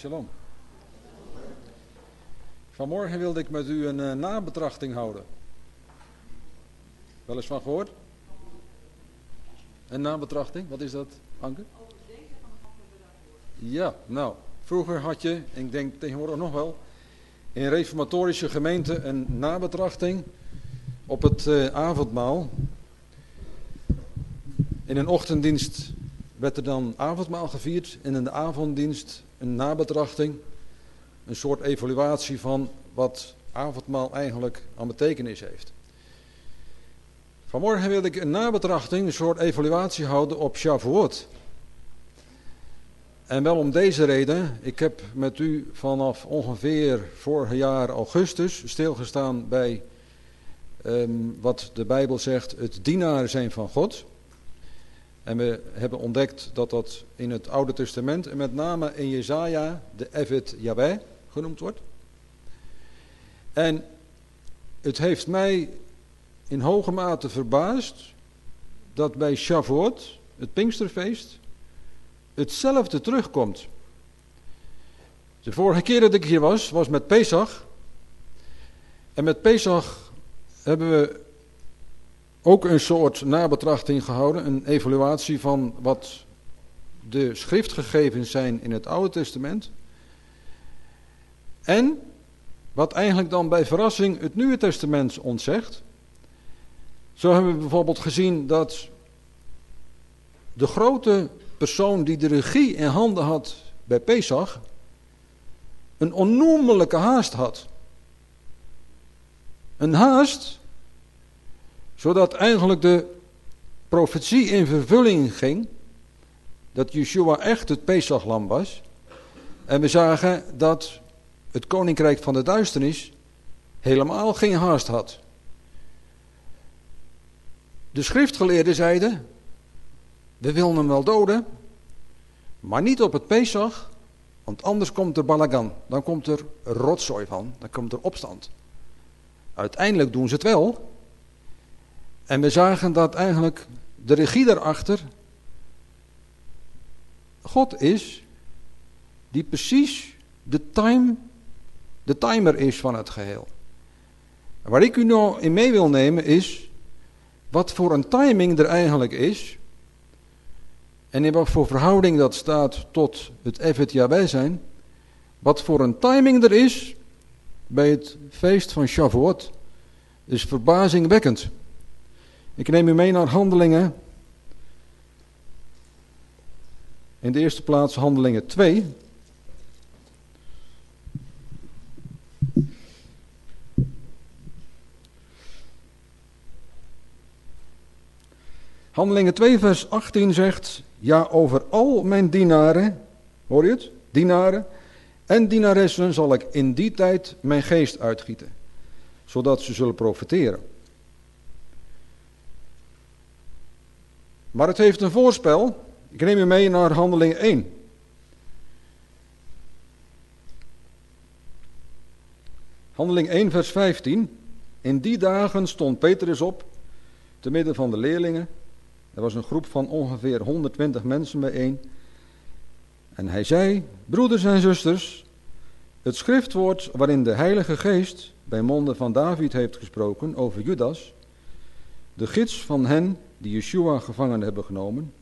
Shalom. Vanmorgen wilde ik met u een uh, nabetrachting houden. Wel eens van gehoord? Een nabetrachting, wat is dat, Anke? Ja, nou, vroeger had je, ik denk tegenwoordig nog wel, in reformatorische gemeenten een nabetrachting op het uh, avondmaal. In een ochtenddienst werd er dan avondmaal gevierd en in de avonddienst een nabetrachting, een soort evaluatie van wat avondmaal eigenlijk aan betekenis heeft. Vanmorgen wil ik een nabetrachting, een soort evaluatie houden op Shavuot. En wel om deze reden, ik heb met u vanaf ongeveer vorig jaar augustus stilgestaan bij um, wat de Bijbel zegt, het dienaren zijn van God. En we hebben ontdekt dat dat in het Oude Testament en met name in Jezaja de Evet Yahweh genoemd wordt. En het heeft mij in hoge mate verbaasd dat bij Shavuot, het Pinksterfeest, hetzelfde terugkomt. De vorige keer dat ik hier was, was met Pesach. En met Pesach hebben we ook een soort nabetrachting gehouden, een evaluatie van wat de schriftgegevens zijn in het Oude Testament. En wat eigenlijk dan bij verrassing het Nieuwe Testament ontzegt. Zo hebben we bijvoorbeeld gezien dat de grote persoon die de regie in handen had bij Pesach, een onnoemelijke haast had. Een haast zodat eigenlijk de profetie in vervulling ging. Dat Yeshua echt het Pesachlam was. En we zagen dat het koninkrijk van de duisternis helemaal geen haast had. De schriftgeleerden zeiden, we willen hem wel doden, maar niet op het Pesach, want anders komt er balagan. Dan komt er rotzooi van, dan komt er opstand. Uiteindelijk doen ze het wel, en we zagen dat eigenlijk de regie daarachter God is die precies de, time, de timer is van het geheel. Waar ik u nou in mee wil nemen is wat voor een timing er eigenlijk is en in wat voor verhouding dat staat tot het Evet Yahweh zijn. Wat voor een timing er is bij het feest van Shavuot is verbazingwekkend. Ik neem u mee naar handelingen. In de eerste plaats handelingen 2. Handelingen 2 vers 18 zegt, ja over al mijn dienaren, hoor je het? Dienaren en dienaressen zal ik in die tijd mijn geest uitgieten, zodat ze zullen profiteren. Maar het heeft een voorspel. Ik neem je mee naar handeling 1. Handeling 1, vers 15. In die dagen stond Petrus op, te midden van de leerlingen. Er was een groep van ongeveer 120 mensen bijeen. En hij zei, broeders en zusters, het schriftwoord waarin de Heilige Geest bij monden van David heeft gesproken over Judas, de gids van hen die Yeshua gevangen hebben genomen,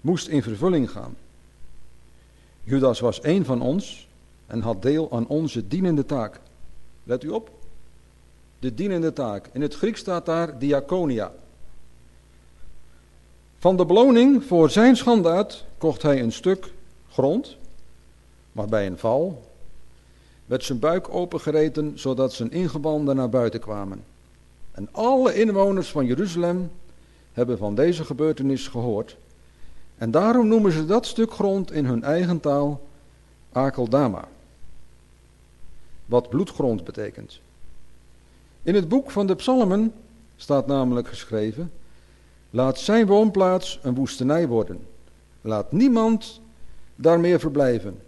moest in vervulling gaan. Judas was een van ons en had deel aan onze dienende taak. Let u op, de dienende taak. In het Grieks staat daar diaconia. Van de beloning voor zijn schandaad kocht hij een stuk grond, maar bij een val werd zijn buik opengereten zodat zijn ingewanden naar buiten kwamen. En alle inwoners van Jeruzalem hebben van deze gebeurtenis gehoord. En daarom noemen ze dat stuk grond in hun eigen taal Akeldama. Wat bloedgrond betekent. In het boek van de Psalmen staat namelijk geschreven: Laat zijn woonplaats een woestenij worden. Laat niemand daar meer verblijven.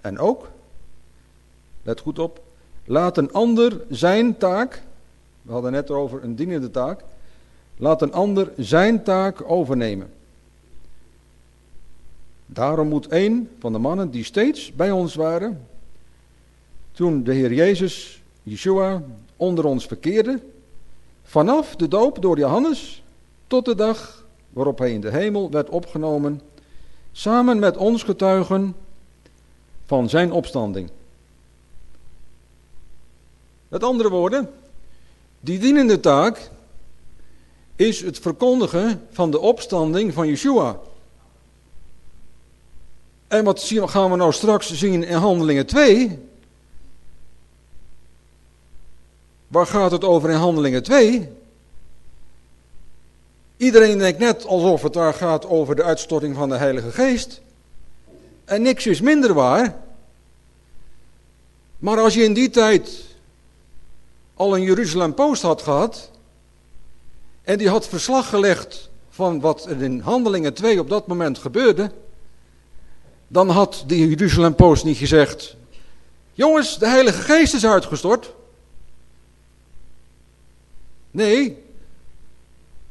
En ook, let goed op, laat een ander zijn taak, we hadden net over een dienende taak, Laat een ander zijn taak overnemen. Daarom moet een van de mannen die steeds bij ons waren, toen de Heer Jezus, Yeshua, onder ons verkeerde, vanaf de doop door Johannes tot de dag waarop hij in de hemel werd opgenomen, samen met ons getuigen van zijn opstanding. Met andere woorden, die dienende taak is het verkondigen van de opstanding van Yeshua. En wat gaan we nou straks zien in Handelingen 2? Waar gaat het over in Handelingen 2? Iedereen denkt net alsof het daar gaat over de uitstorting van de Heilige Geest. En niks is minder waar. Maar als je in die tijd al een Jeruzalem Post had gehad. En die had verslag gelegd van wat er in Handelingen 2 op dat moment gebeurde. Dan had die Jeruzalem Post niet gezegd. Jongens, de Heilige Geest is uitgestort. Nee,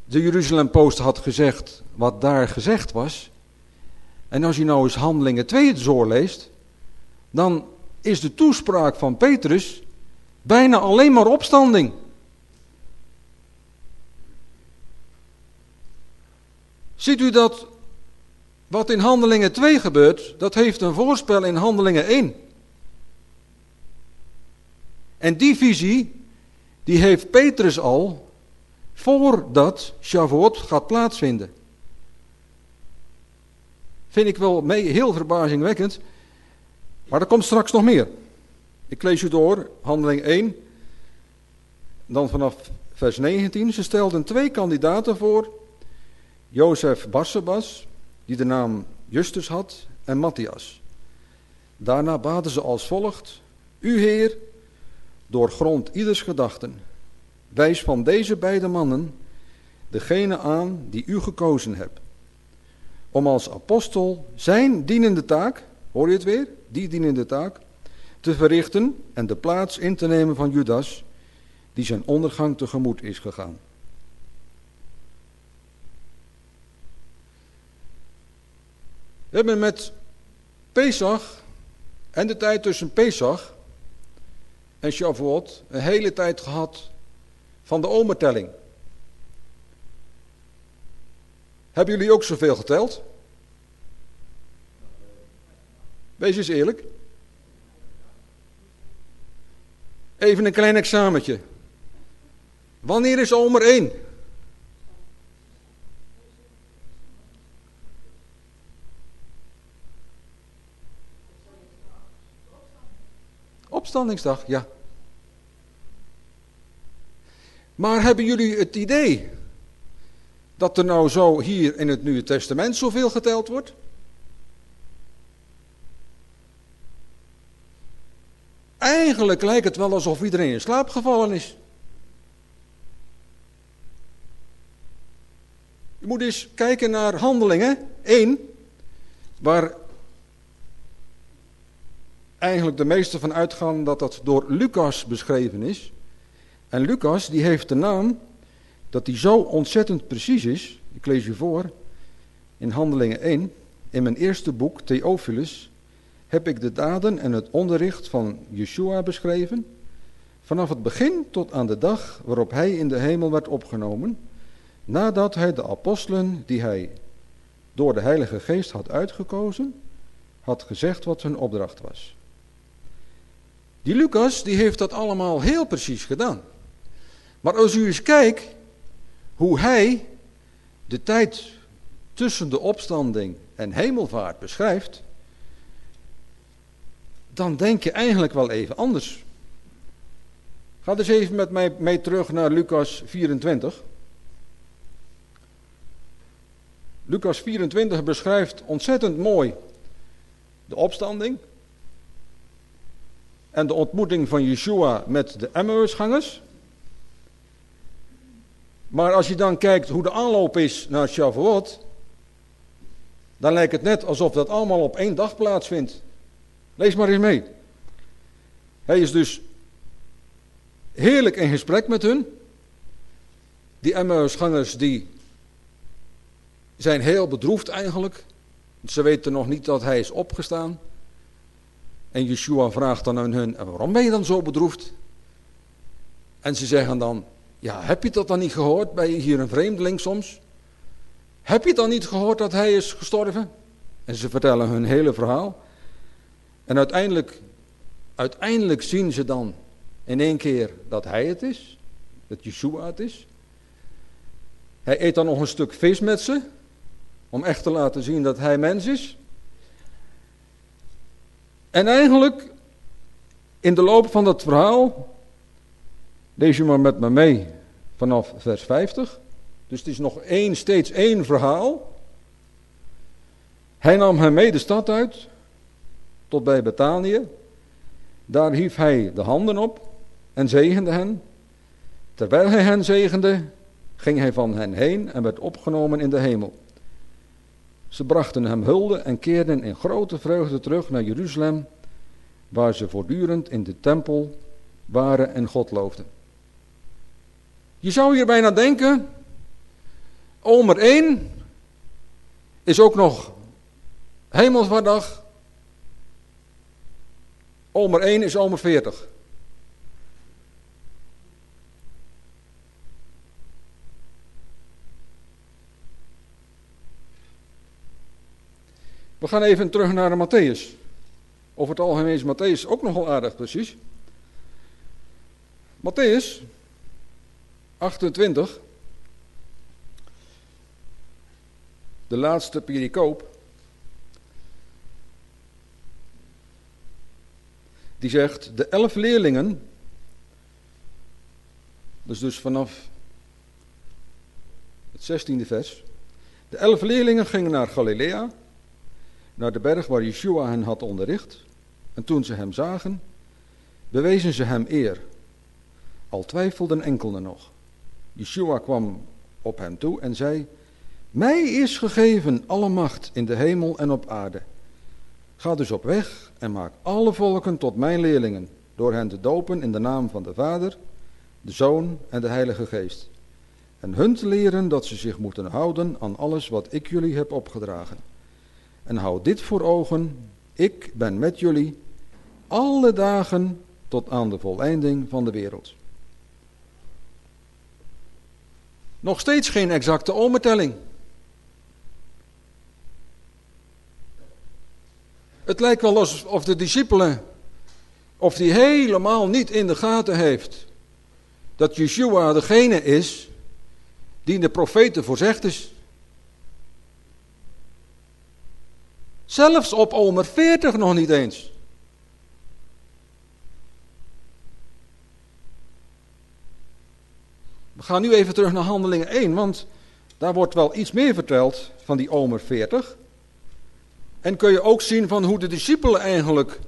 de Jeruzalem Post had gezegd wat daar gezegd was. En als je nou eens Handelingen 2 het zo leest, dan is de toespraak van Petrus bijna alleen maar opstanding. Ziet u dat wat in Handelingen 2 gebeurt, dat heeft een voorspel in Handelingen 1. En die visie, die heeft Petrus al voordat Shavuot gaat plaatsvinden. Vind ik wel mee, heel verbazingwekkend. Maar er komt straks nog meer. Ik lees u door, handeling 1, dan vanaf vers 19. Ze stelden twee kandidaten voor. Jozef Barsabas, die de naam Justus had, en Matthias. Daarna baden ze als volgt. U Heer, doorgrond ieders gedachten. Wijs van deze beide mannen degene aan die u gekozen hebt. Om als apostel zijn dienende taak, hoor je het weer, die dienende taak, te verrichten en de plaats in te nemen van Judas, die zijn ondergang tegemoet is gegaan. We hebben met Pesach en de tijd tussen Pesach en Shavuot een hele tijd gehad van de omertelling. Hebben jullie ook zoveel geteld? Wees eens eerlijk. Even een klein examentje. Wanneer is Omer 1? Ja. Maar hebben jullie het idee dat er nou zo hier in het Nieuwe Testament zoveel geteld wordt? Eigenlijk lijkt het wel alsof iedereen in slaap gevallen is. Je moet eens kijken naar handelingen 1, waar eigenlijk de meesten van uitgaan dat dat door Lucas beschreven is. En Lucas die heeft de naam dat die zo ontzettend precies is. Ik lees u voor in Handelingen 1, in mijn eerste boek Theophilus, heb ik de daden en het onderricht van Yeshua beschreven, vanaf het begin tot aan de dag waarop hij in de hemel werd opgenomen, nadat hij de apostelen die hij door de Heilige Geest had uitgekozen, had gezegd wat hun opdracht was. Die Lucas die heeft dat allemaal heel precies gedaan. Maar als u eens kijkt hoe hij de tijd tussen de opstanding en hemelvaart beschrijft, dan denk je eigenlijk wel even anders. Ga dus even met mij mee terug naar Lucas 24. Lucas 24 beschrijft ontzettend mooi de opstanding en de ontmoeting van Yeshua met de Emmausgangers. Maar als je dan kijkt hoe de aanloop is naar Shavuot, dan lijkt het net alsof dat allemaal op één dag plaatsvindt. Lees maar eens mee. Hij is dus heerlijk in gesprek met hun. Die Emmausgangers die zijn heel bedroefd eigenlijk. Ze weten nog niet dat hij is opgestaan. En Yeshua vraagt dan aan hun, waarom ben je dan zo bedroefd? En ze zeggen dan, ja, heb je dat dan niet gehoord? Ben je hier een vreemdeling soms? Heb je dan niet gehoord dat hij is gestorven? En ze vertellen hun hele verhaal. En uiteindelijk, uiteindelijk zien ze dan in één keer dat hij het is. Dat Yeshua het is. Hij eet dan nog een stuk vis met ze. Om echt te laten zien dat hij mens is. En eigenlijk, in de loop van dat verhaal, lees je maar met me mee vanaf vers 50. Dus het is nog één, steeds één verhaal. Hij nam hem mee de stad uit, tot bij Betanië. Daar hief hij de handen op en zegende hen. Terwijl hij hen zegende, ging hij van hen heen en werd opgenomen in de hemel. Ze brachten hem hulde en keerden in grote vreugde terug naar Jeruzalem, waar ze voortdurend in de tempel waren en God loofden. Je zou hier bijna denken, Omer 1 is ook nog Hemelsvaardag. Omer 1 is Omer 40. We gaan even terug naar de Matthäus. Over het algemeen is Matthäus ook nogal aardig precies. Matthäus 28. De laatste pericoop. Die zegt, de elf leerlingen, dus dus vanaf het zestiende vers. De elf leerlingen gingen naar Galilea naar de berg waar Yeshua hen had onderricht. En toen ze hem zagen, bewezen ze hem eer. Al twijfelden enkelen nog. Yeshua kwam op hem toe en zei: Mij is gegeven alle macht in de hemel en op aarde. Ga dus op weg en maak alle volken tot mijn leerlingen, door hen te dopen in de naam van de Vader, de Zoon en de Heilige Geest. En hun te leren dat ze zich moeten houden aan alles wat ik jullie heb opgedragen. En houd dit voor ogen, ik ben met jullie alle dagen tot aan de voleinding van de wereld. Nog steeds geen exacte omertelling. Het lijkt wel alsof de discipelen, of die helemaal niet in de gaten heeft, dat Yeshua degene is die de profeten voorzegd is. Zelfs op Omer 40 nog niet eens. We gaan nu even terug naar handelingen 1, want daar wordt wel iets meer verteld van die Omer 40. En kun je ook zien van hoe de discipelen eigenlijk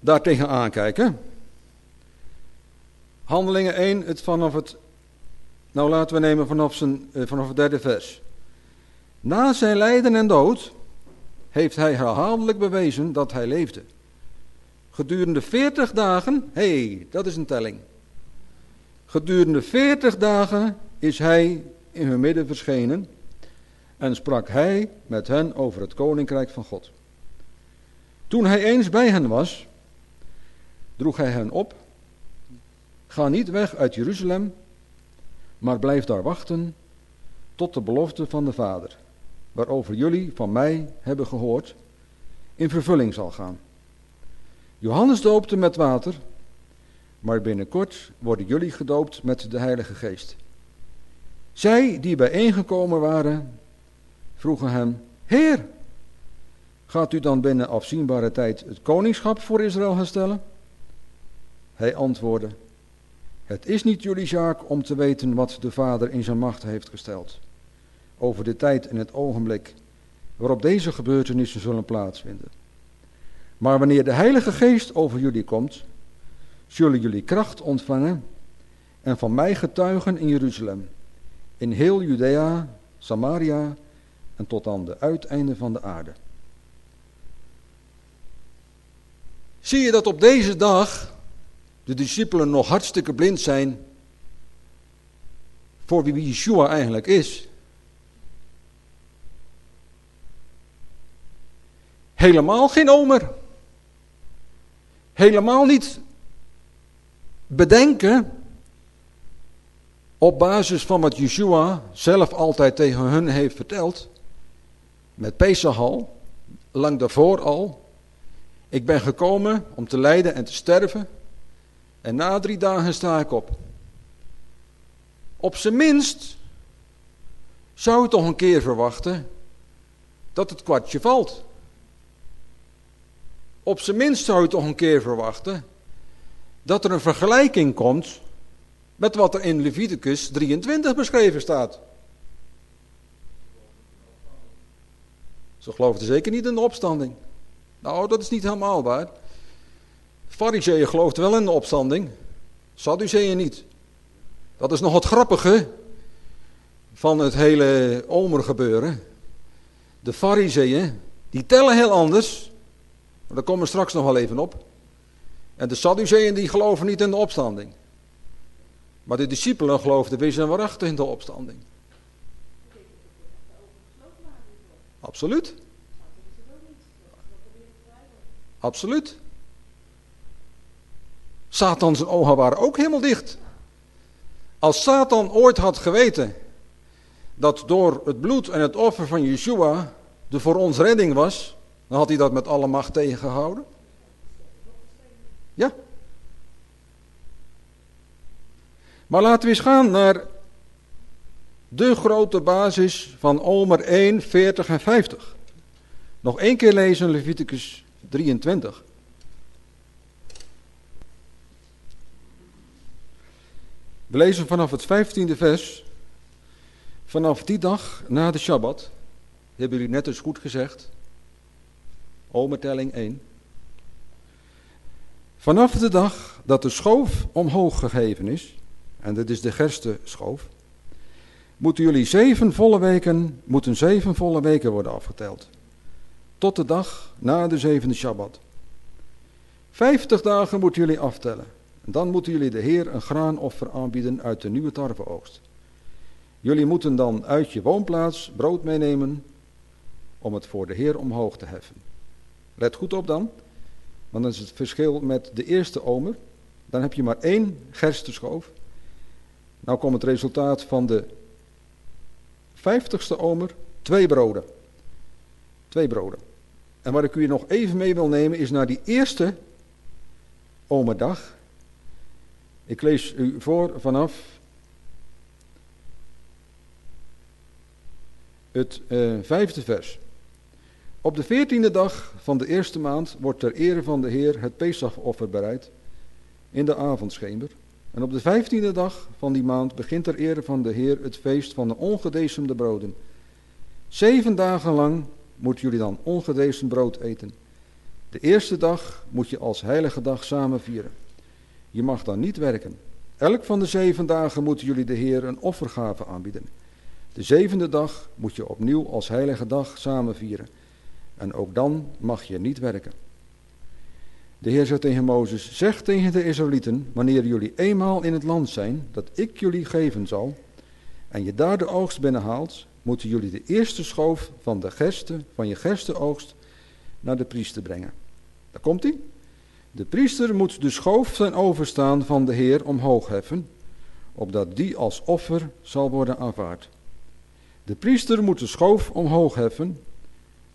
daartegen aankijken. Handelingen 1, het vanaf het, nou laten we nemen vanaf, zijn, eh, vanaf het derde vers. Na zijn lijden en dood heeft hij herhaaldelijk bewezen dat hij leefde. Gedurende 40 dagen, hé, hey, dat is een telling. Gedurende 40 dagen is hij in hun midden verschenen en sprak hij met hen over het koninkrijk van God. Toen hij eens bij hen was, droeg hij hen op: Ga niet weg uit Jeruzalem, maar blijf daar wachten tot de belofte van de Vader waarover jullie van mij hebben gehoord, in vervulling zal gaan. Johannes doopte met water, maar binnenkort worden jullie gedoopt met de Heilige Geest. Zij die bijeengekomen waren, vroegen hem: Heer, gaat u dan binnen afzienbare tijd het koningschap voor Israël herstellen? Hij antwoordde: Het is niet jullie zaak om te weten wat de Vader in zijn macht heeft gesteld over de tijd en het ogenblik waarop deze gebeurtenissen zullen plaatsvinden. Maar wanneer de Heilige Geest over jullie komt, zullen jullie kracht ontvangen en van mij getuigen in Jeruzalem, in heel Judea, Samaria en tot aan de uiteinden van de aarde. Zie je dat op deze dag de discipelen nog hartstikke blind zijn voor wie Yeshua eigenlijk is? Helemaal geen omer. Helemaal niet bedenken op basis van wat Yeshua zelf altijd tegen hun heeft verteld. Met Pesachal, lang daarvoor al. Ik ben gekomen om te lijden en te sterven. En na drie dagen sta ik op. Op zijn minst zou je toch een keer verwachten dat het kwartje valt. Op zijn minst zou je toch een keer verwachten dat er een vergelijking komt met wat er in Leviticus 23 beschreven staat. Ze geloofden zeker niet in de opstanding. Nou, dat is niet helemaal waar. Fariseeën geloofden wel in de opstanding. Sadduceeën niet. Dat is nog het grappige van het hele Omer gebeuren. De Fariseeën, die tellen heel anders. Daar komen we straks nog wel even op. En de Sadduceeën die geloven niet in de opstanding. Maar de discipelen geloofden wees en waarachtig in de opstanding. Absoluut. Absoluut. Satans ogen waren ook helemaal dicht. Als Satan ooit had geweten dat door het bloed en het offer van Yeshua de voor ons redding was, dan had hij dat met alle macht tegengehouden. Ja. Maar laten we eens gaan naar de grote basis van Omer 1, 40 en 50. Nog één keer lezen Leviticus 23. We lezen vanaf het 15e vers. Vanaf die dag na de Shabbat, hebben jullie net eens goed gezegd, omertelling 1. Vanaf de dag dat de schoof omhoog gegeven is, en dit is de gerste schoof, moeten jullie zeven volle weken, moeten zeven volle weken worden afgeteld. Tot de dag na de zevende Shabbat. Vijftig dagen moeten jullie aftellen. En dan moeten jullie de Heer een graanoffer aanbieden uit de nieuwe tarweoogst. Jullie moeten dan uit je woonplaats brood meenemen om het voor de Heer omhoog te heffen. Let goed op dan, want dat is het verschil met de eerste omer. Dan heb je maar één gersteschoof. Nou komt het resultaat van de vijftigste omer, twee broden. Twee broden. En wat ik u nog even mee wil nemen is naar die eerste omerdag. Ik lees u voor vanaf het uh, vijfde vers. Op de veertiende dag van de eerste maand wordt ter ere van de Heer het Pesachoffer bereid in de avondschemer. En op de vijftiende dag van die maand begint ter ere van de Heer het feest van de ongedecemde broden. Zeven dagen lang moeten jullie dan ongedecemd brood eten. De eerste dag moet je als heilige dag samen vieren. Je mag dan niet werken. Elk van de zeven dagen moeten jullie de Heer een offergave aanbieden. De zevende dag moet je opnieuw als heilige dag samen vieren. En ook dan mag je niet werken. De Heer zei tegen Mozes, zeg tegen de Israëlieten, wanneer jullie eenmaal in het land zijn, dat ik jullie geven zal, en je daar de oogst binnenhaalt, moeten jullie de eerste schoof van de gersten, van je gerstenoogst, naar de priester brengen. Daar komt hij. De priester moet de schoof ten overstaan van de Heer omhoog heffen, opdat die als offer zal worden aanvaard. De priester moet de schoof omhoog heffen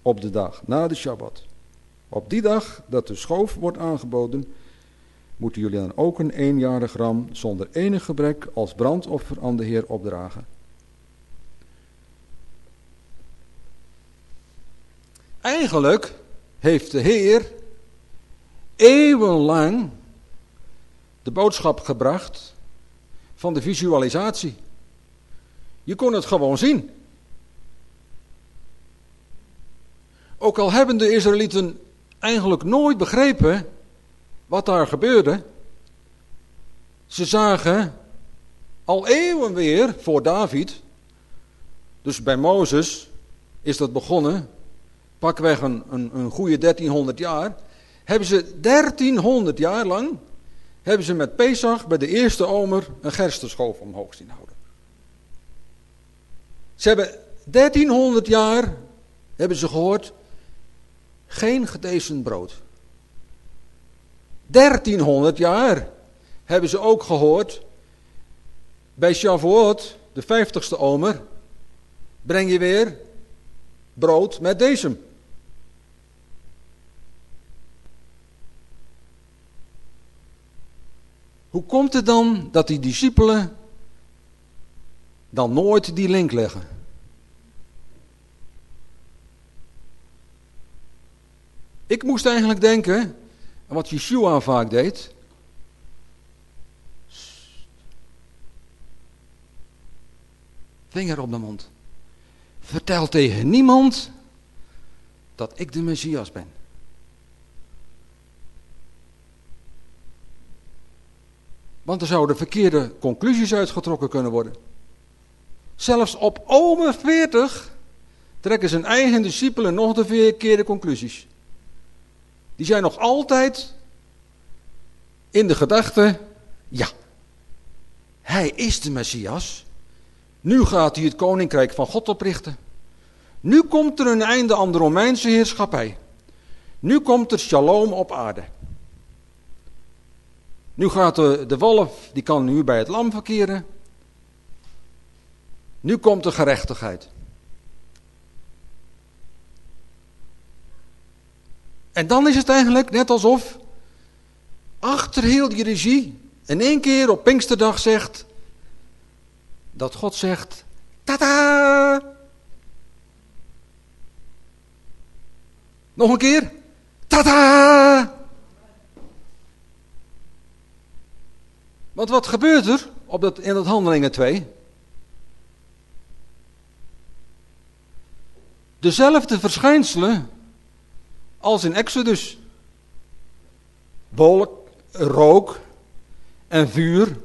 op de dag na de Shabbat. Op die dag dat de schoof wordt aangeboden, moeten jullie dan ook een eenjarig ram zonder enig gebrek als brandoffer aan de Heer opdragen. Eigenlijk heeft de Heer eeuwenlang de boodschap gebracht van de visualisatie. Je kon het gewoon zien. Ook al hebben de Israëlieten eigenlijk nooit begrepen wat daar gebeurde. Ze zagen al eeuwen weer voor David, dus bij Mozes is dat begonnen, pakweg een, een, een goede 1300 jaar, hebben ze 1300 jaar lang, hebben ze met Pesach bij de eerste omer een gerstenschoof omhoog zien houden. Ze hebben 1300 jaar, hebben ze gehoord, geen gedezen brood. 1300 jaar hebben ze ook gehoord bij Shavuot, de vijftigste omer, breng je weer brood met deze. Hoe komt het dan dat die discipelen dan nooit die link leggen? Ik moest eigenlijk denken, en wat Yeshua vaak deed. Vinger op de mond. Vertel tegen niemand dat ik de Messias ben. Want er zouden verkeerde conclusies uitgetrokken kunnen worden. Zelfs op ome 40 trekken zijn eigen discipelen nog de verkeerde conclusies. Die zijn nog altijd in de gedachte, ja, hij is de Messias. Nu gaat hij het koninkrijk van God oprichten. Nu komt er een einde aan de Romeinse heerschappij. Nu komt er shalom op aarde. Nu gaat de, de wolf, die kan nu bij het lam verkeren. Nu komt de gerechtigheid. En dan is het eigenlijk net alsof achter heel die regie in één keer op Pinksterdag zegt dat God zegt, tada! Nog een keer, tada! Want wat gebeurt er op dat, in dat Handelingen 2? Dezelfde verschijnselen als in Exodus. Wolk, rook en vuur.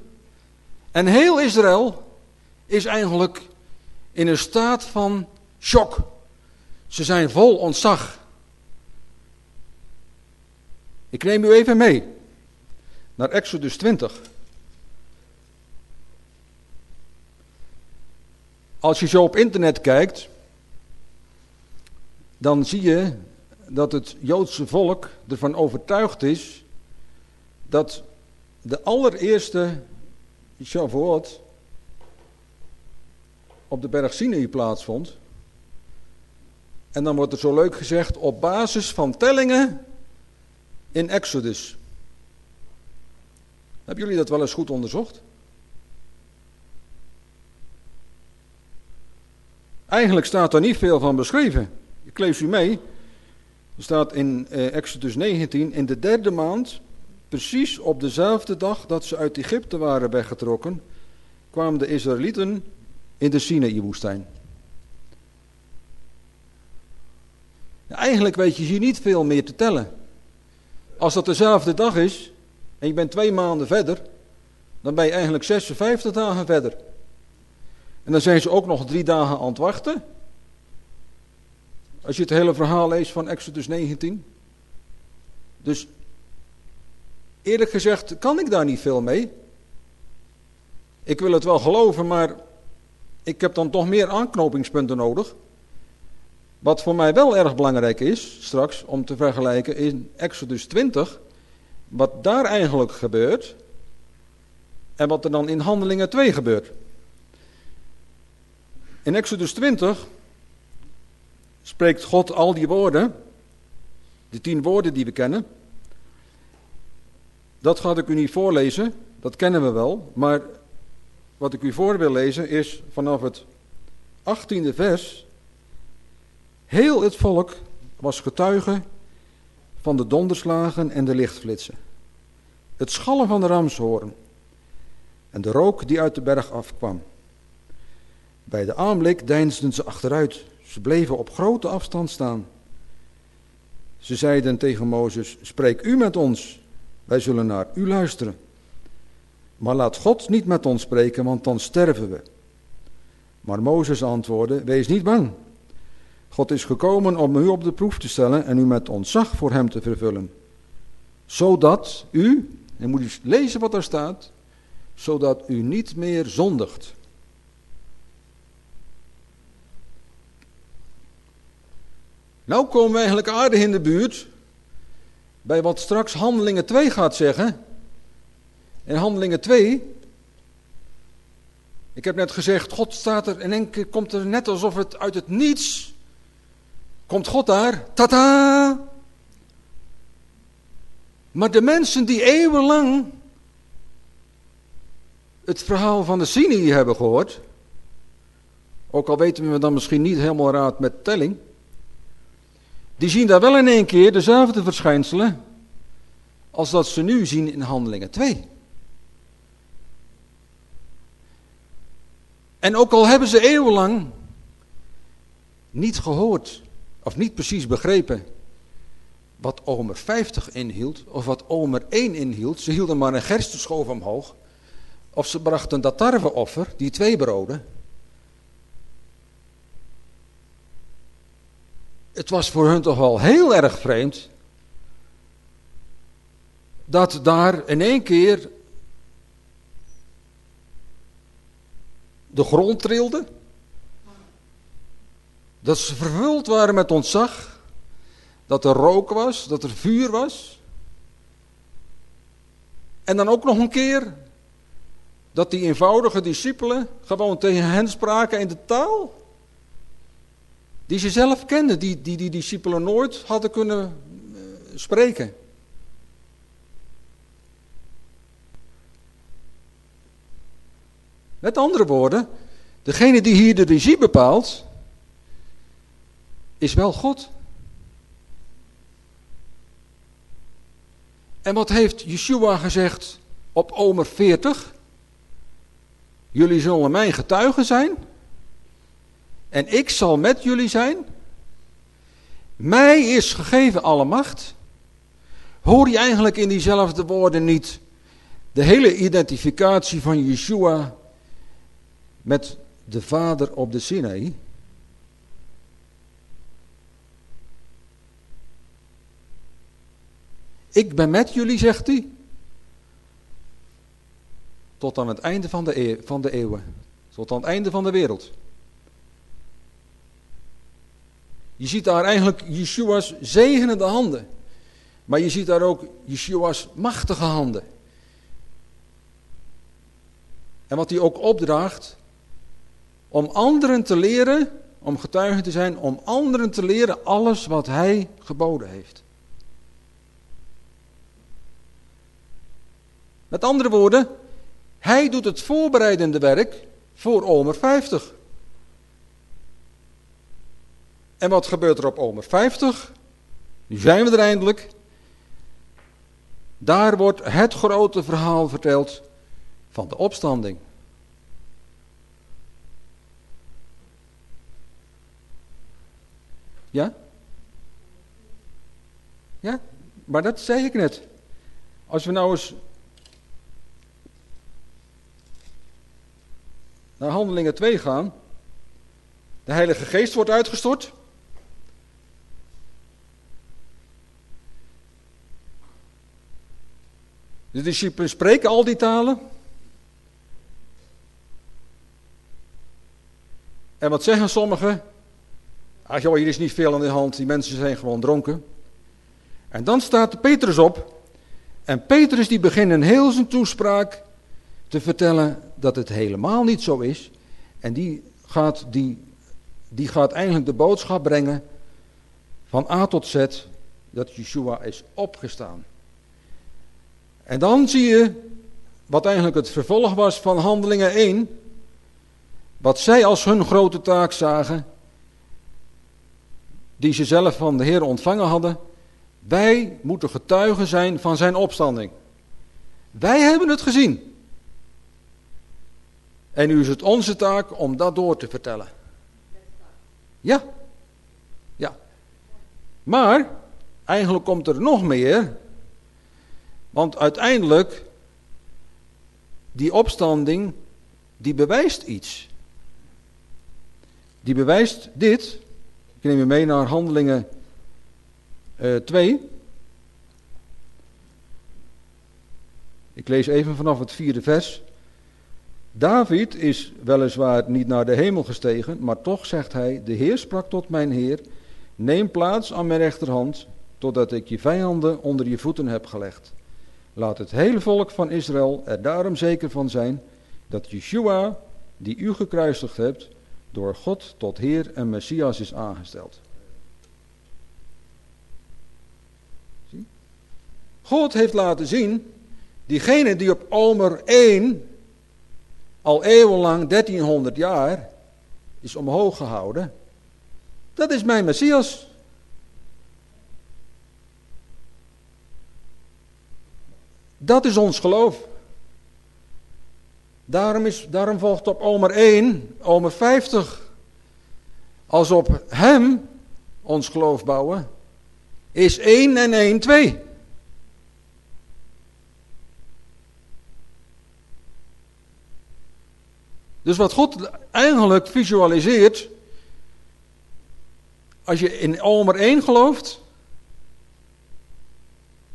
En heel Israël is eigenlijk in een staat van shock. Ze zijn vol ontzag. Ik neem u even mee naar Exodus 20. Als je zo op internet kijkt, dan zie je dat het Joodse volk ervan overtuigd is dat de allereerste Shavuot op de berg Sinai plaatsvond. En dan wordt er zo leuk gezegd op basis van tellingen in Exodus. Hebben jullie dat wel eens goed onderzocht? Eigenlijk staat er niet veel van beschreven. Ik lees u mee. Er staat in eh, Exodus 19, in de derde maand, precies op dezelfde dag dat ze uit Egypte waren weggetrokken, kwamen de Israëlieten in de Sinaï-woestijn. eigenlijk weet je hier niet veel meer te tellen. Als dat dezelfde dag is, en je bent twee maanden verder, dan ben je eigenlijk 56 dagen verder. En dan zijn ze ook nog drie dagen aan het wachten. Als je het hele verhaal leest van Exodus 19. Dus eerlijk gezegd kan ik daar niet veel mee. Ik wil het wel geloven, maar ik heb dan toch meer aanknopingspunten nodig. Wat voor mij wel erg belangrijk is, straks om te vergelijken in Exodus 20, wat daar eigenlijk gebeurt en wat er dan in Handelingen 2 gebeurt. In Exodus 20 spreekt God al die woorden, de tien woorden die we kennen. Dat ga ik u niet voorlezen, dat kennen we wel, maar wat ik u voor wil lezen is vanaf het 18e vers. Heel het volk was getuige van de donderslagen en de lichtflitsen. Het schallen van de ramshoorn en de rook die uit de berg afkwam. Bij de aanblik deinsden ze achteruit. Ze bleven op grote afstand staan. Ze zeiden tegen Mozes: Spreek u met ons, wij zullen naar u luisteren. Maar laat God niet met ons spreken, want dan sterven we. Maar Mozes antwoordde: Wees niet bang. God is gekomen om u op de proef te stellen en u met ontzag voor hem te vervullen. Zodat u, en moet u lezen wat daar staat, zodat u niet meer zondigt. Nou komen we eigenlijk aardig in de buurt bij wat straks Handelingen 2 gaat zeggen. In Handelingen 2, ik heb net gezegd, God staat er in één keer, komt er net alsof het uit het niets, komt God daar, tata. Maar de mensen die eeuwenlang het verhaal van de Sinai hebben gehoord, ook al weten we dan misschien niet helemaal raad met telling, die zien daar wel in één keer dezelfde verschijnselen als dat ze nu zien in Handelingen 2. En ook al hebben ze eeuwenlang niet gehoord of niet precies begrepen wat Omer 50 inhield of wat Omer 1 inhield, ze hielden maar een gerstenschoof omhoog of ze brachten dat tarweoffer, die twee broden. Het was voor hun toch wel heel erg vreemd dat daar in één keer de grond trilde. Dat ze vervuld waren met ontzag. Dat er rook was, dat er vuur was. En dan ook nog een keer dat die eenvoudige discipelen gewoon tegen hen spraken in de taal die ze zelf kenden, die die, die discipelen nooit hadden kunnen uh, spreken. Met andere woorden, degene die hier de regie bepaalt, is wel God. En wat heeft Yeshua gezegd op Omer 40? Jullie zullen mijn getuigen zijn. En ik zal met jullie zijn. Mij is gegeven alle macht. Hoor je eigenlijk in diezelfde woorden niet de hele identificatie van Yeshua met de Vader op de Sinaï? Ik ben met jullie, zegt hij. Tot aan het einde van de, eeuw, van de eeuwen. Tot aan het einde van de wereld. Je ziet daar eigenlijk Yeshua's zegenende handen. Maar je ziet daar ook Yeshua's machtige handen. En wat hij ook opdraagt, om anderen te leren, om getuigen te zijn, om anderen te leren alles wat hij geboden heeft. Met andere woorden, hij doet het voorbereidende werk voor Omer 50. En wat gebeurt er op Omer 50? Nu zijn we er eindelijk. Daar wordt het grote verhaal verteld van de opstanding. Ja? Ja, maar dat zei ik net. Als we nou eens naar Handelingen 2 gaan. De Heilige Geest wordt uitgestort. De discipelen spreken al die talen. En wat zeggen sommigen? Ach joh, hier is niet veel aan de hand, die mensen zijn gewoon dronken. En dan staat Petrus op. En Petrus die begint in heel zijn toespraak te vertellen dat het helemaal niet zo is. En die gaat, die, die gaat eigenlijk de boodschap brengen van A tot Z dat Yeshua is opgestaan. En dan zie je wat eigenlijk het vervolg was van Handelingen 1. Wat zij als hun grote taak zagen, die ze zelf van de Heer ontvangen hadden. Wij moeten getuigen zijn van zijn opstanding. Wij hebben het gezien. En nu is het onze taak om dat door te vertellen. Ja. Ja. Maar, eigenlijk komt er nog meer. Want uiteindelijk, die opstanding, die bewijst iets. Die bewijst dit. Ik neem je mee naar Handelingen uh, eh, 2. Ik lees even vanaf het vierde vers. David is weliswaar niet naar de hemel gestegen, maar toch zegt hij, de Heer sprak tot mijn Heer, Neem plaats aan mijn rechterhand, totdat ik je vijanden onder je voeten heb gelegd. Laat het hele volk van Israël er daarom zeker van zijn dat Yeshua, die u gekruisigd hebt, door God tot Heer en Messias is aangesteld. Zie? God heeft laten zien, diegene die op Omer 1 al eeuwenlang, 1300 jaar, is omhoog gehouden, dat is mijn Messias. Dat is ons geloof. Daarom, is, daarom volgt op Omer 1, Omer 50. Als op hem ons geloof bouwen, is 1 en 1 2. Dus wat God eigenlijk visualiseert, als je in Omer 1 gelooft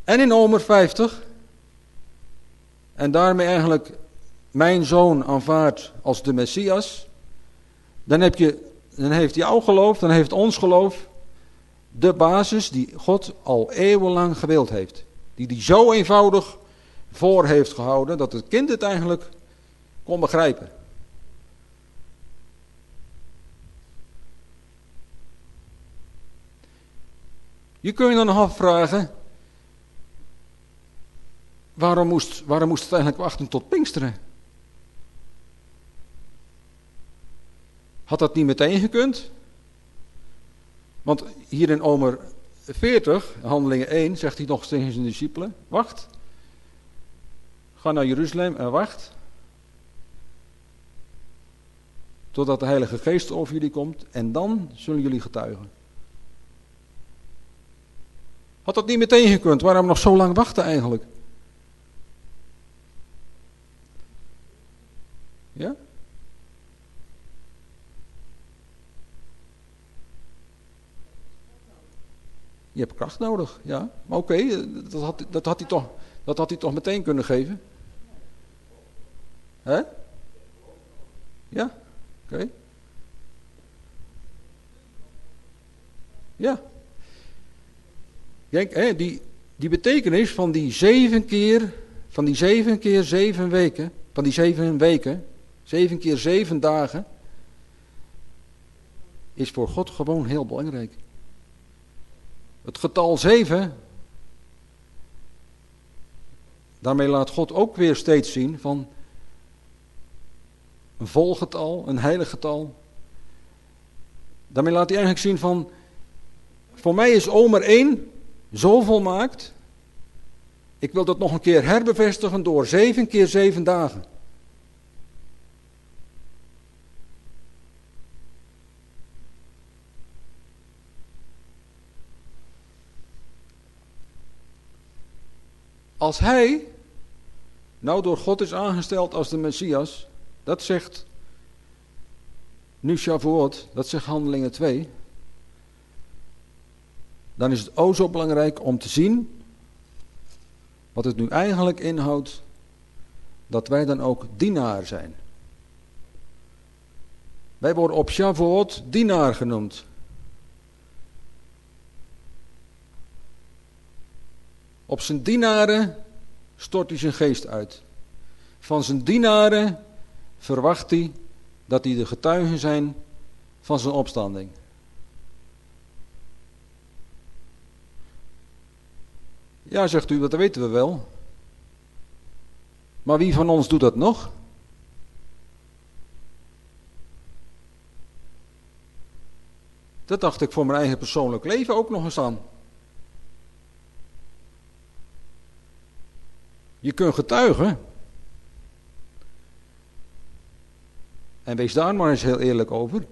en in Omer 50, en daarmee eigenlijk mijn zoon aanvaardt als de Messias, dan, heb je, dan heeft jouw geloof, dan heeft ons geloof de basis die God al eeuwenlang gewild heeft. Die hij zo eenvoudig voor heeft gehouden dat het kind het eigenlijk kon begrijpen. Je kunt je dan nog afvragen, waarom moest, waarom moest het eigenlijk wachten tot Pinksteren? Had dat niet meteen gekund? Want hier in Omer 40, handelingen 1, zegt hij nog tegen zijn discipelen, wacht. Ga naar Jeruzalem en wacht. Totdat de Heilige Geest over jullie komt en dan zullen jullie getuigen. Had dat niet meteen gekund? Waarom nog zo lang wachten eigenlijk? Ja? Je hebt kracht nodig, ja. Maar oké, dat, had, dat, had hij toch, dat had hij toch meteen kunnen geven? Hè? Ja, oké. Ja. Kijk, hè, die, die betekenis van die zeven keer, van die zeven keer zeven weken, van die zeven weken, zeven keer zeven dagen, is voor God gewoon heel belangrijk. Het getal 7, daarmee laat God ook weer steeds zien van een volgetal, een heilig getal. Daarmee laat hij eigenlijk zien van, voor mij is Omer 1 zo volmaakt. Ik wil dat nog een keer herbevestigen door zeven keer zeven dagen. Als hij nou door God is aangesteld als de Messias, dat zegt nu Shavuot, dat zegt Handelingen 2, dan is het ook zo belangrijk om te zien wat het nu eigenlijk inhoudt, dat wij dan ook dienaar zijn. Wij worden op Shavuot dienaar genoemd. Op zijn dienaren stort hij zijn geest uit. Van zijn dienaren verwacht hij dat die de getuigen zijn van zijn opstanding. Ja, zegt u, dat weten we wel. Maar wie van ons doet dat nog? Dat dacht ik voor mijn eigen persoonlijk leven ook nog eens aan. Je kunt getuigen. En wees daar maar eens heel eerlijk over.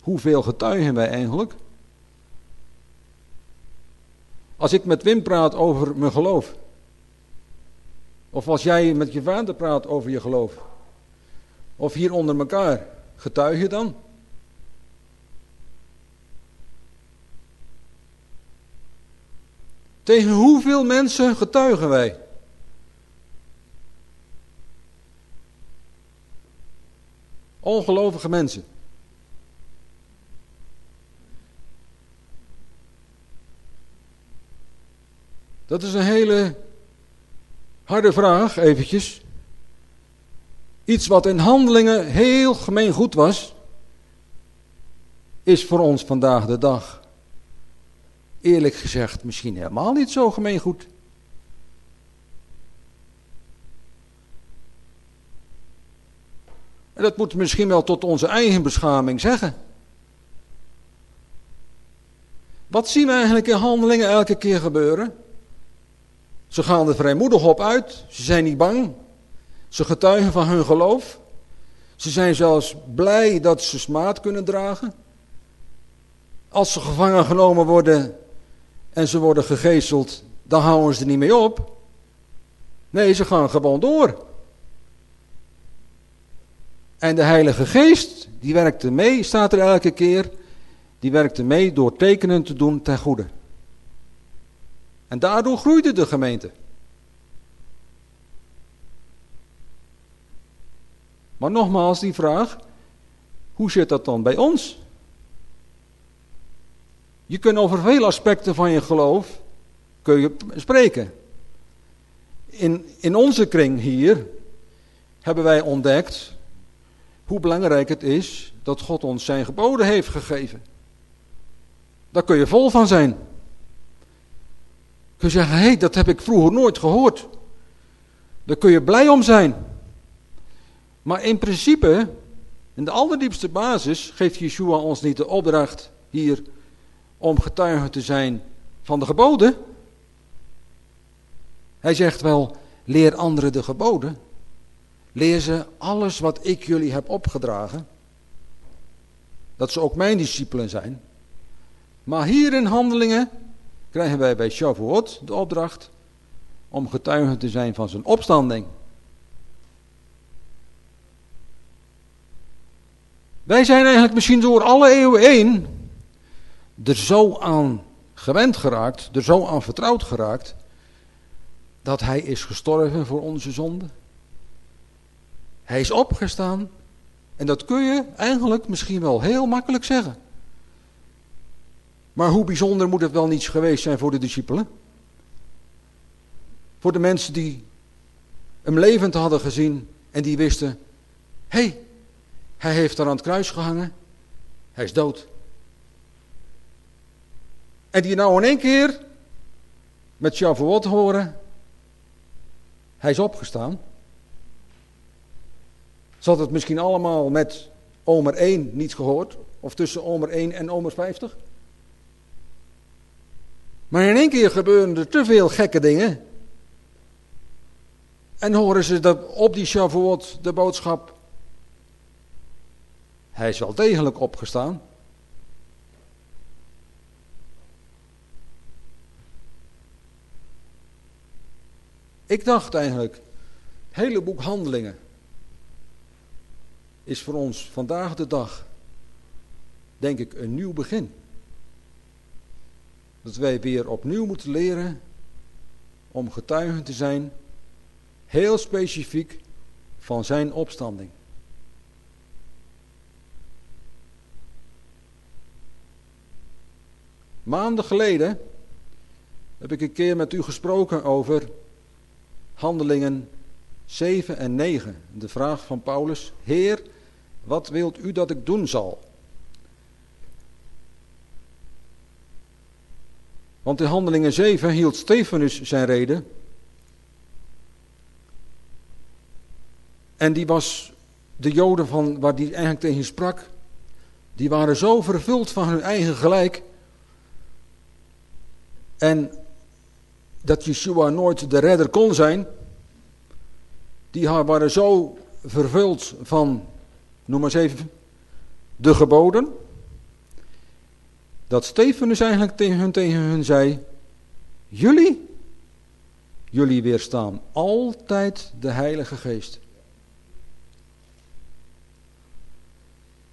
Hoeveel getuigen wij eigenlijk? Als ik met Wim praat over mijn geloof. Of als jij met je vader praat over je geloof. Of hier onder elkaar. Getuig je dan? Tegen hoeveel mensen getuigen wij? Ongelovige mensen. Dat is een hele harde vraag, eventjes. Iets wat in handelingen heel gemeengoed was, is voor ons vandaag de dag, eerlijk gezegd, misschien helemaal niet zo gemeengoed. En dat moet misschien wel tot onze eigen beschaming zeggen. Wat zien we eigenlijk in handelingen elke keer gebeuren? Ze gaan er vrijmoedig op uit, ze zijn niet bang, ze getuigen van hun geloof. Ze zijn zelfs blij dat ze smaad kunnen dragen. Als ze gevangen genomen worden en ze worden gegezeld, dan houden ze er niet mee op. Nee, ze gaan gewoon door. En de Heilige Geest, die werkte mee, staat er elke keer, die werkte mee door tekenen te doen ten goede. En daardoor groeide de gemeente. Maar nogmaals die vraag, hoe zit dat dan bij ons? Je kunt over veel aspecten van je geloof kun je spreken. In, in onze kring hier hebben wij ontdekt hoe belangrijk het is dat God ons zijn geboden heeft gegeven. Daar kun je vol van zijn. Kun je zeggen, hé, hey, dat heb ik vroeger nooit gehoord. Daar kun je blij om zijn. Maar in principe, in de allerdiepste basis, geeft Yeshua ons niet de opdracht hier om getuige te zijn van de geboden. Hij zegt wel, leer anderen de geboden. Leer ze alles wat ik jullie heb opgedragen. Dat ze ook mijn discipelen zijn. Maar hier in handelingen krijgen wij bij Shavuot de opdracht om getuige te zijn van zijn opstanding. Wij zijn eigenlijk misschien door alle eeuwen heen er zo aan gewend geraakt, er zo aan vertrouwd geraakt, dat hij is gestorven voor onze zonde. Hij is opgestaan en dat kun je eigenlijk misschien wel heel makkelijk zeggen. Maar hoe bijzonder moet het wel niet geweest zijn voor de discipelen? Voor de mensen die hem levend hadden gezien en die wisten, hé, hey, hij heeft daar aan het kruis gehangen, hij is dood. En die nou in één keer met Shavuot horen, hij is opgestaan. Zat het misschien allemaal met Omer 1 niet gehoord? Of tussen Omer 1 en Omer 50? Maar in één keer gebeuren er te veel gekke dingen. En horen ze dat op die Shavuot de boodschap. Hij is wel degelijk opgestaan. Ik dacht eigenlijk, hele boek handelingen is voor ons vandaag de dag, denk ik, een nieuw begin. Dat wij weer opnieuw moeten leren om getuigen te zijn, heel specifiek van zijn opstanding. Maanden geleden heb ik een keer met u gesproken over handelingen 7 en 9. De vraag van Paulus, Heer, wat wilt u dat ik doen zal? Want in Handelingen 7 hield Stefanus zijn reden. En die was de Joden van waar die eigenlijk tegen sprak. Die waren zo vervuld van hun eigen gelijk. En dat Yeshua nooit de redder kon zijn. Die waren zo vervuld van eens even, de geboden. Dat Stefanus eigenlijk tegen hun, tegen hun zei, jullie, jullie weerstaan altijd de Heilige Geest.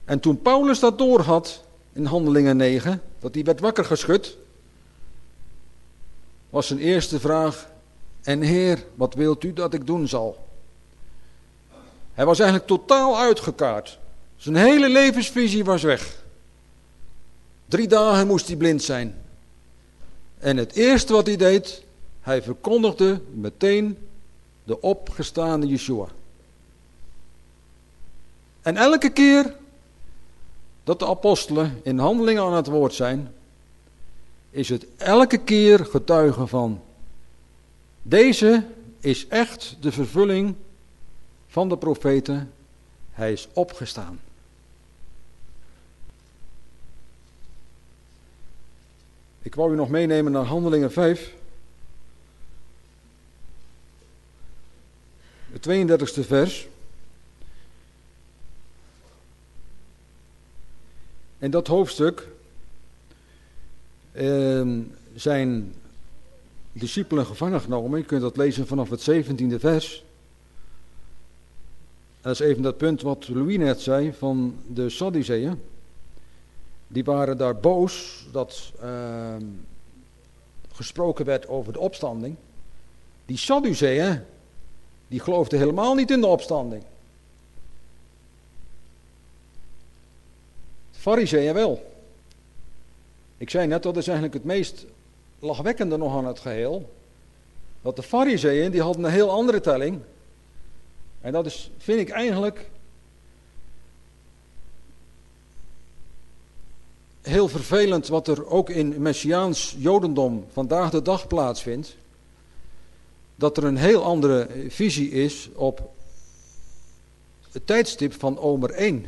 En toen Paulus dat doorhad in Handelingen 9, dat hij werd wakker geschud, was zijn eerste vraag, en Heer, wat wilt u dat ik doen zal? Hij was eigenlijk totaal uitgekaart. Zijn hele levensvisie was weg. Drie dagen moest hij blind zijn. En het eerste wat hij deed, Hij verkondigde meteen de opgestaande Yeshua. En elke keer dat de apostelen in handelingen aan het woord zijn, is het elke keer getuigen van deze is echt de vervulling van de profeten. Hij is opgestaan. Ik wou u nog meenemen naar Handelingen 5. Het 32e vers. In dat hoofdstuk uh, zijn discipelen gevangen genomen. Je kunt dat lezen vanaf het 17e vers. Dat is even dat punt wat Louis net zei van de Sadduceeën. Die waren daar boos dat uh, gesproken werd over de opstanding. Die Sadduceeën, die geloofden helemaal niet in de opstanding. Fariseeën wel. Ik zei net, dat is eigenlijk het meest lachwekkende nog aan het geheel. Dat de fariseeën, die hadden een heel andere telling. En dat is, vind ik eigenlijk, heel vervelend wat er ook in Messiaans Jodendom vandaag de dag plaatsvindt. Dat er een heel andere visie is op het tijdstip van Omer 1.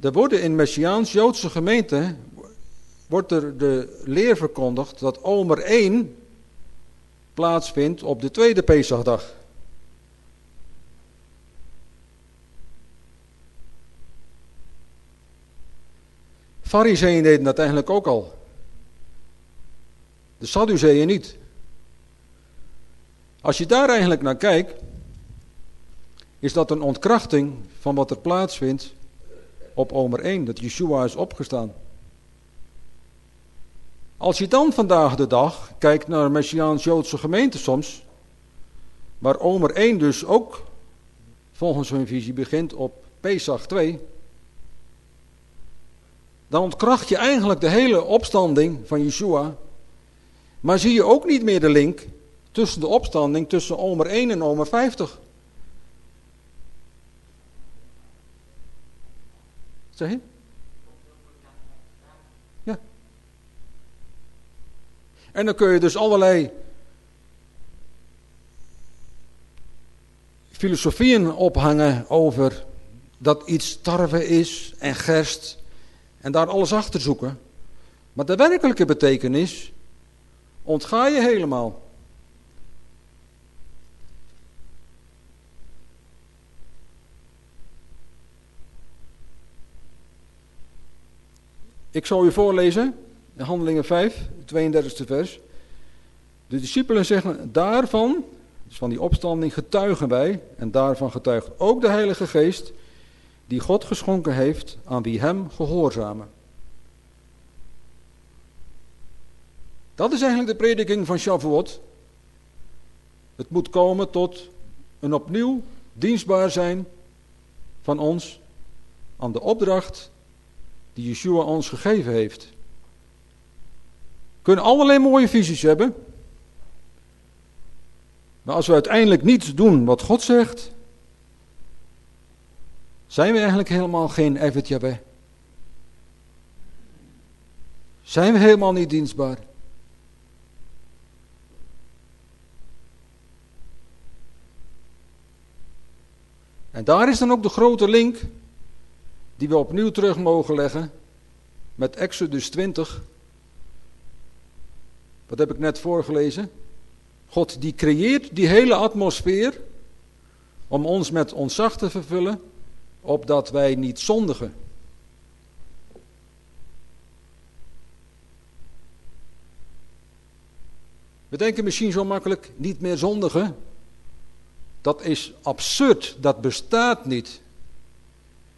Er worden in Messiaans-Joodse gemeenten wordt er de leer verkondigd dat Omer 1 plaatsvindt op de tweede Pesachdag. Fariseeën deden dat eigenlijk ook al. De Sadduceeën niet. Als je daar eigenlijk naar kijkt, is dat een ontkrachting van wat er plaatsvindt op Omer 1, dat Yeshua is opgestaan. Als je dan vandaag de dag kijkt naar Messiaans-Joodse gemeenten soms, waar Omer 1 dus ook volgens hun visie begint op Pesach 2, dan ontkracht je eigenlijk de hele opstanding van Yeshua, maar zie je ook niet meer de link tussen de opstanding tussen Omer 1 en Omer 50. Zeg je? En dan kun je dus allerlei filosofieën ophangen over dat iets tarwe is en gerst en daar alles achter zoeken. Maar de werkelijke betekenis ontga je helemaal. Ik zal u voorlezen, in Handelingen 5, 32e vers. De discipelen zeggen, daarvan, dus van die opstanding, getuigen wij, en daarvan getuigt ook de Heilige Geest, die God geschonken heeft aan wie hem gehoorzamen. Dat is eigenlijk de prediking van Shavuot. Het moet komen tot een opnieuw dienstbaar zijn van ons aan de opdracht die Yeshua ons gegeven heeft. Kunnen allerlei mooie visies hebben. Maar als we uiteindelijk niet doen wat God zegt, zijn we eigenlijk helemaal geen Evet Yahweh. Zijn we helemaal niet dienstbaar. En daar is dan ook de grote link die we opnieuw terug mogen leggen met Exodus 20. Wat heb ik net voorgelezen? God die creëert die hele atmosfeer om ons met ontzag te vervullen, opdat wij niet zondigen. We denken misschien zo makkelijk niet meer zondigen. Dat is absurd, dat bestaat niet.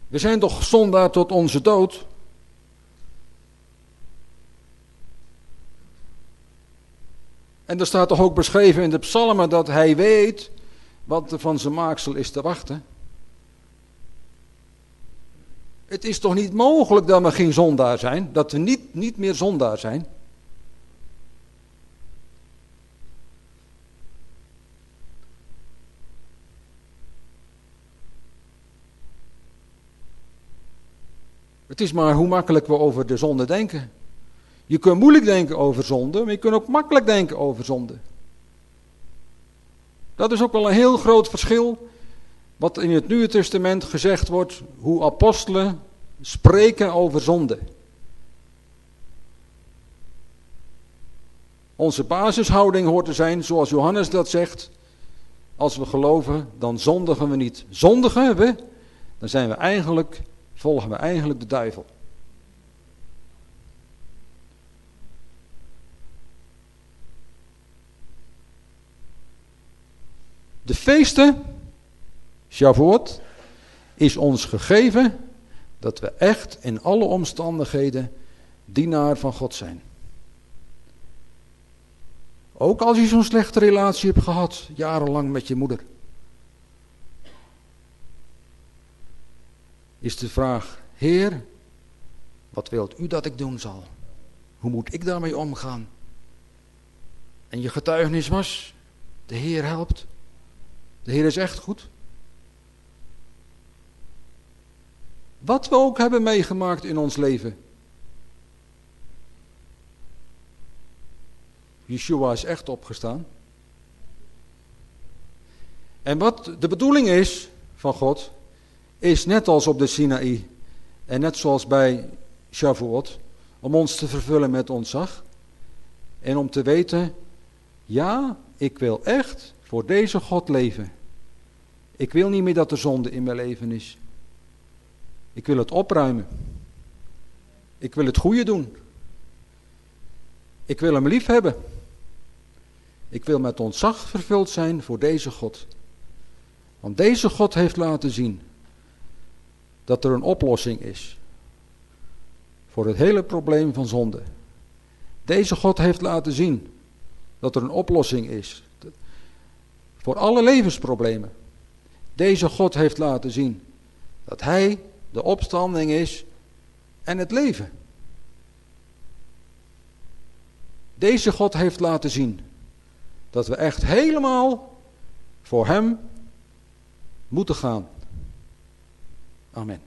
We zijn toch zondaar tot onze dood? En er staat toch ook beschreven in de psalmen dat hij weet wat er van zijn maaksel is te wachten. Het is toch niet mogelijk dat we geen zondaar zijn, dat we niet, niet meer zondaar zijn. Het is maar hoe makkelijk we over de zonde denken. Je kunt moeilijk denken over zonde, maar je kunt ook makkelijk denken over zonde. Dat is ook wel een heel groot verschil. Wat in het Nieuwe Testament gezegd wordt, hoe apostelen spreken over zonde. Onze basishouding hoort te zijn, zoals Johannes dat zegt. Als we geloven, dan zondigen we niet. Zondigen we, dan zijn we eigenlijk, volgen we eigenlijk de duivel. De feesten, Shavuot, is ons gegeven dat we echt in alle omstandigheden dienaar van God zijn. Ook als je zo'n slechte relatie hebt gehad, jarenlang met je moeder. Is de vraag, Heer, wat wilt u dat ik doen zal? Hoe moet ik daarmee omgaan? En je getuigenis was, de Heer helpt. De Heer is echt goed. Wat we ook hebben meegemaakt in ons leven. Yeshua is echt opgestaan. En wat de bedoeling is van God, is net als op de Sinaï en net zoals bij Shavuot, om ons te vervullen met ontzag en om te weten, ja, ik wil echt voor deze God leven. Ik wil niet meer dat er zonde in mijn leven is. Ik wil het opruimen. Ik wil het goede doen. Ik wil hem lief hebben. Ik wil met ontzag vervuld zijn voor deze God. Want deze God heeft laten zien dat er een oplossing is voor het hele probleem van zonde. Deze God heeft laten zien dat er een oplossing is voor alle levensproblemen. Deze God heeft laten zien dat Hij de opstanding is en het leven. Deze God heeft laten zien dat we echt helemaal voor Hem moeten gaan. Amen.